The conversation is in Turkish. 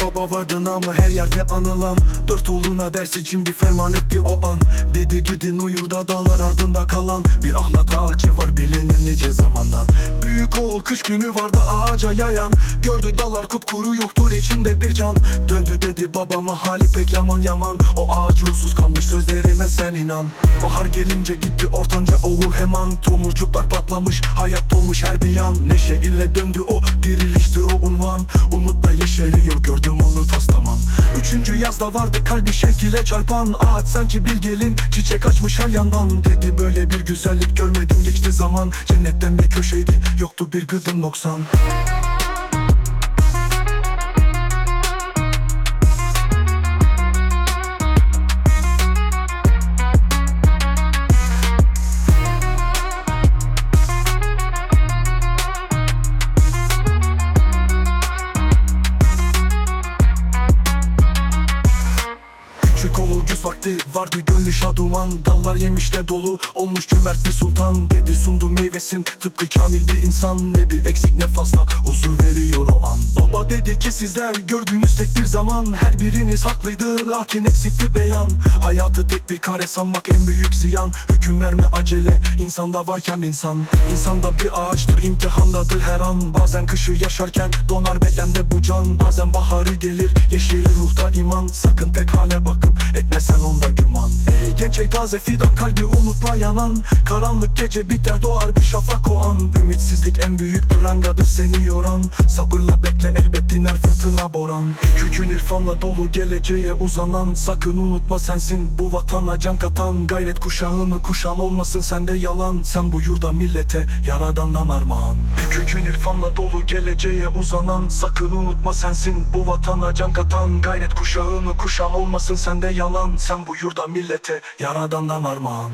baba vardın ama her yerde anılan. Dört oğluna ders için bir ferman etti o an. Dedi gidin uyur da dağlar ardında kalan. Bir ahlat ağacı var bilinir nice zamandan Büyük oğul kış günü vardı ağaca yayan. Gördü dallar kupkuru yoktur içinde bir can. Döndü dedi babama hali pek yaman yaman. O ağaç ruhsuz kalmış sözlerime sen inan. Bahar gelince gitti ortanca oğul hemen. Tomurcuklar patlamış hayat dolmuş her bir yan. Neşe ile döndü o dirilişti o unvan. Umutla yeşeriyor gördüm onu taslaman Üçüncü yazda vardı kalbi şevk ile çarpan Ağaç. Sanki bir gelin çiçek açmış her yandan. Dedi böyle bir güzellik görmedim geçti zaman. Cennetten bir köşeydi yoktu bir gıdım noksan Güz vakti vardı gönlü şaduman? Dallar yemişle dolu olmuş cömert bir sultan. Dedi sundu meyvesin tıpkı kamil bir insan. Bir eksik ne fazla huzur veriyor o an. Baba dedi ki sizler gördüğünüz tek bir zaman. Her biriniz haklıydı lakin eksikti beyan. Hayatı tek bir kare sanmak en büyük ziyan. Hüküm verme acele. İnsanda varken insan. İnsanda bir ağaçtır imtihandadır her an. Bazen kışı yaşarken donar bedende bu can. Bazen baharı gelir yeşil ruhta iman. Sakın tek hale bakıp etmesen onda güman Ey genç ey taze fidan kalbi umutla yanan Karanlık gece biter doğar bir şafak o an. Ümitsizlik en büyük prangadır seni yoran. Sabırla bekle elbet diner fırtına boran. Kökün irfanla dolu geleceğe uzanan. Sakın unutma sensin bu vatana can katan. Gayret kuşağını kuşan olmasın sende yalan. Sen bu yurda millete yaradandan armağan. Kökün irfanla dolu geleceğe uzanan. Sakın unutma sensin bu vatana can katan. Gayret kuşağını kuşan olmasın sende yalan. Sen bu yurda millete yaradandan armağan